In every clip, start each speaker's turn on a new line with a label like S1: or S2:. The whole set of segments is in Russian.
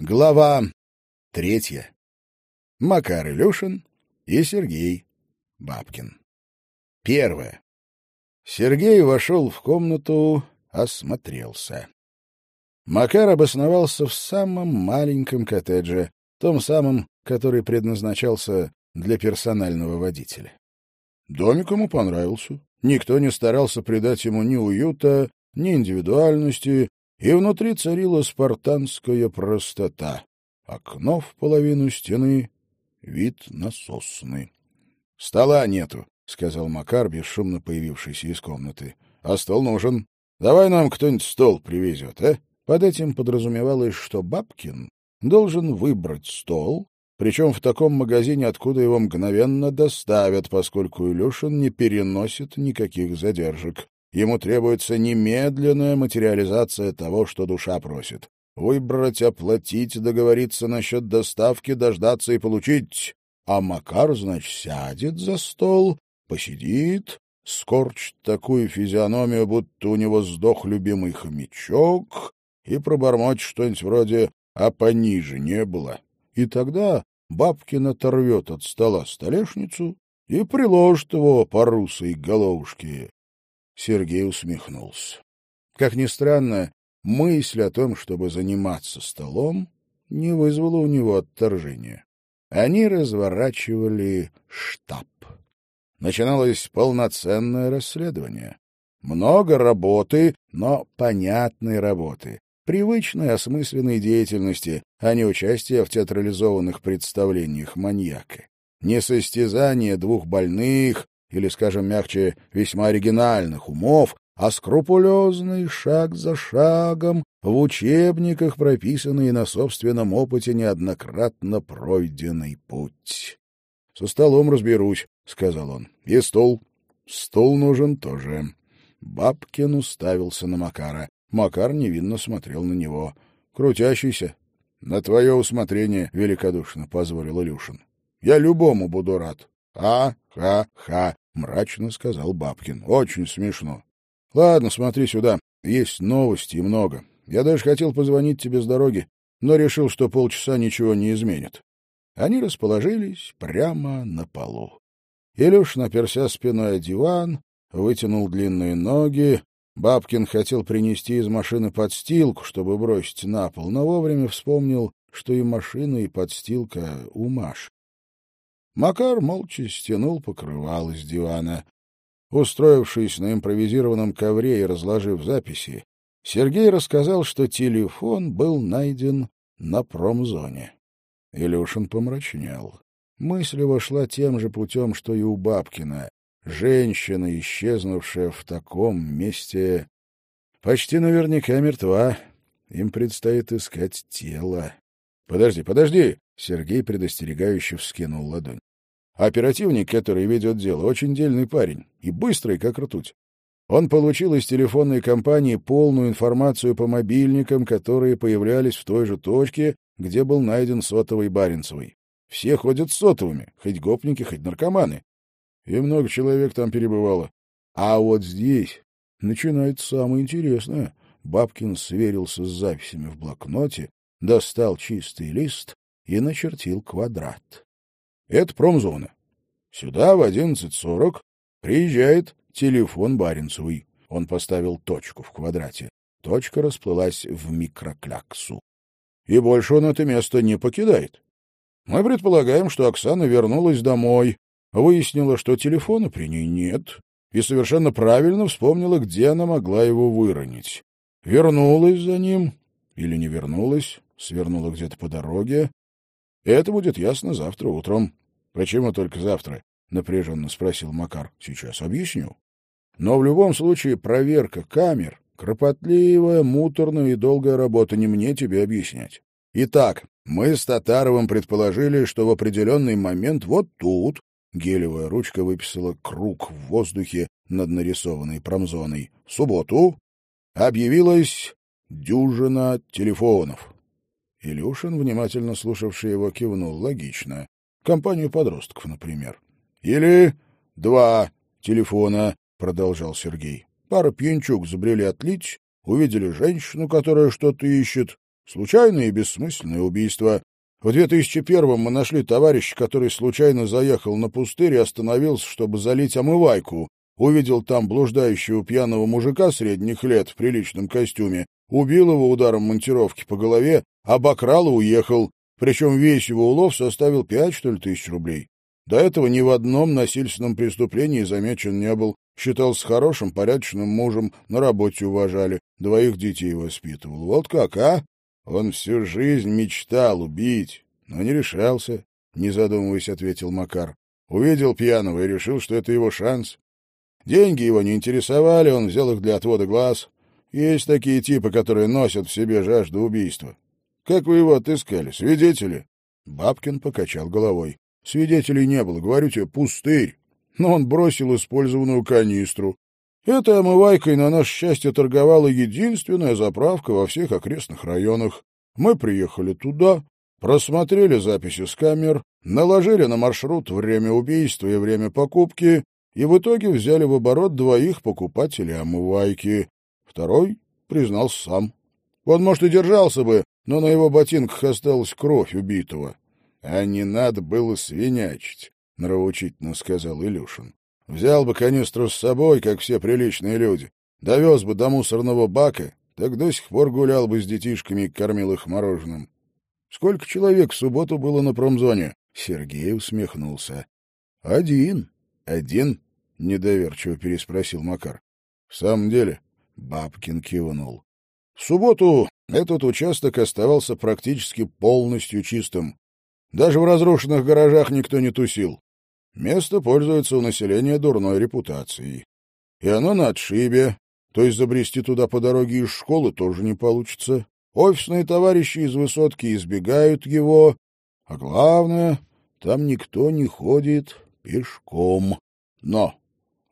S1: Глава третья. Макар Илюшин и Сергей Бабкин. Первое. Сергей вошел в комнату, осмотрелся. Макар обосновался в самом маленьком коттедже, том самом, который предназначался для персонального водителя. Домик ему понравился. Никто не старался придать ему ни уюта, ни индивидуальности, и внутри царила спартанская простота. Окно в половину стены, вид на сосны. — Стола нету, — сказал Макар, бесшумно появившийся из комнаты. — А стол нужен. Давай нам кто-нибудь стол привезет, а? Под этим подразумевалось, что Бабкин должен выбрать стол, причем в таком магазине, откуда его мгновенно доставят, поскольку Илюшин не переносит никаких задержек. Ему требуется немедленная материализация того, что душа просит. Выбрать, оплатить, договориться насчет доставки, дождаться и получить. А Макар, значит, сядет за стол, посидит, скорчит такую физиономию, будто у него сдох любимый хомячок, и пробормочет что-нибудь вроде «а пониже не было». И тогда Бабкин оторвет от стола столешницу и приложит его по русой головушке. Сергей усмехнулся. Как ни странно, мысль о том, чтобы заниматься столом, не вызвала у него отторжения. Они разворачивали штаб. Начиналось полноценное расследование. Много работы, но понятной работы, привычной осмысленной деятельности, а не участия в театрализованных представлениях маньяка. Не состязание двух больных, или, скажем мягче, весьма оригинальных умов, а скрупулезный шаг за шагом в учебниках прописанный на собственном опыте неоднократно пройденный путь. — Со столом разберусь, — сказал он. — И стол. Стол нужен тоже. Бабкин уставился на Макара. Макар невинно смотрел на него. — Крутящийся. — На твое усмотрение, — великодушно позволил Илюшин. — Я любому буду рад. «Ха-ха-ха», — мрачно сказал Бабкин. «Очень смешно. Ладно, смотри сюда. Есть новости и много. Я даже хотел позвонить тебе с дороги, но решил, что полчаса ничего не изменит». Они расположились прямо на полу. Илюш, наперся спиной о диван, вытянул длинные ноги. Бабкин хотел принести из машины подстилку, чтобы бросить на пол, но вовремя вспомнил, что и машина, и подстилка у Маши. Макар молча стянул покрывало с дивана. Устроившись на импровизированном ковре и разложив записи, Сергей рассказал, что телефон был найден на промзоне. Илюшин помрачнел. Мысль его шла тем же путем, что и у Бабкина. Женщина, исчезнувшая в таком месте, почти наверняка мертва. Им предстоит искать тело. — Подожди, подожди! — Сергей предостерегающе вскинул ладонь. Оперативник, который ведет дело, очень дельный парень и быстрый, как ртуть. Он получил из телефонной компании полную информацию по мобильникам, которые появлялись в той же точке, где был найден сотовый Баренцевый. Все ходят сотовыми, хоть гопники, хоть наркоманы. И много человек там перебывало. А вот здесь начинается самое интересное. Бабкин сверился с записями в блокноте, достал чистый лист и начертил квадрат. Это промзона. Сюда в 11.40 приезжает телефон Баренцевый. Он поставил точку в квадрате. Точка расплылась в микрокляксу. И больше он это место не покидает. Мы предполагаем, что Оксана вернулась домой, выяснила, что телефона при ней нет, и совершенно правильно вспомнила, где она могла его выронить. Вернулась за ним или не вернулась, свернула где-то по дороге. Это будет ясно завтра утром. Почему только завтра? напряженно спросил Макар. Сейчас объясню. Но в любом случае проверка камер кропотливая, муторная и долгая работа, не мне тебе объяснять. Итак, мы с Татаровым предположили, что в определенный момент вот тут гелевая ручка выписала круг в воздухе над нарисованной промзоной. В субботу объявилась дюжина телефонов. Илюшин, внимательно слушавший его, кивнул. Логично компанию подростков, например. Или два телефона, продолжал Сергей. Пара пьянчук забрели отлить, увидели женщину, которая что-то ищет, Случайное и бессмысленное убийство. В 2001-м мы нашли товарища, который случайно заехал на пустырь и остановился, чтобы залить омывайку. Увидел там блуждающего пьяного мужика средних лет в приличном костюме, убил его ударом монтировки по голове, обокрал и уехал. Причем весь его улов составил пять, что ли, тысяч рублей. До этого ни в одном насильственном преступлении замечен не был. Считался хорошим, порядочным мужем, на работе уважали, двоих детей воспитывал. Вот как, а? Он всю жизнь мечтал убить, но не решался, не задумываясь, ответил Макар. Увидел пьяного и решил, что это его шанс. Деньги его не интересовали, он взял их для отвода глаз. Есть такие типы, которые носят в себе жажду убийства. Как вы его отыскали? Свидетели? Бабкин покачал головой. Свидетелей не было, говорю тебе, пустырь. Но он бросил использованную канистру. Этой омывайкой, на наше счастье, торговала единственная заправка во всех окрестных районах. Мы приехали туда, просмотрели записи с камер, наложили на маршрут время убийства и время покупки, и в итоге взяли в оборот двоих покупателей омывайки. Второй признался сам. Он, может, и держался бы, но на его ботинках осталась кровь убитого. — А не надо было свинячить, — нравоучительно сказал Илюшин. Взял бы канистру с собой, как все приличные люди, довез бы до мусорного бака, так до сих пор гулял бы с детишками и кормил их мороженым. Сколько человек в субботу было на промзоне? Сергей усмехнулся. — Один. — Один? — недоверчиво переспросил Макар. — В самом деле? — Бабкин кивнул. В субботу этот участок оставался практически полностью чистым. Даже в разрушенных гаражах никто не тусил. Место пользуется у населения дурной репутацией. И оно на отшибе, то есть забрести туда по дороге из школы тоже не получится. Офисные товарищи из высотки избегают его, а главное, там никто не ходит пешком. Но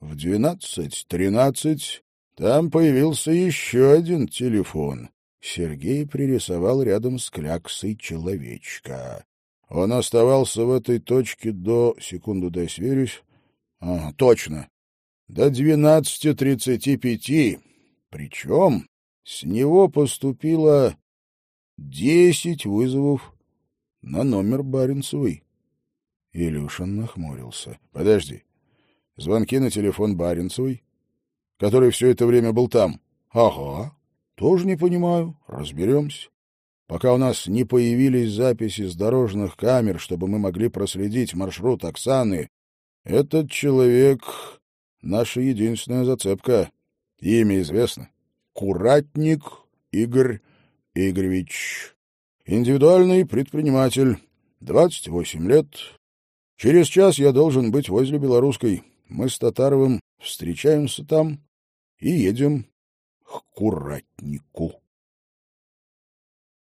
S1: в двенадцать-тринадцать там появился еще один телефон. Сергей пририсовал рядом с кляксой человечка. Он оставался в этой точке до... Секунду, дай сверюсь. А, точно. До двенадцати тридцати пяти. Причем с него поступило десять вызовов на номер Баренцевой. Илюшин нахмурился. — Подожди. Звонки на телефон Баренцевой, который все это время был там. — Ага. Тоже не понимаю. Разберемся пока у нас не появились записи с дорожных камер, чтобы мы могли проследить маршрут Оксаны, этот человек — наша единственная зацепка. Имя известно. Куратник Игорь Игоревич. Индивидуальный предприниматель. 28 лет. Через час я должен быть возле Белорусской. Мы с Татаровым встречаемся там и едем к Куратнику.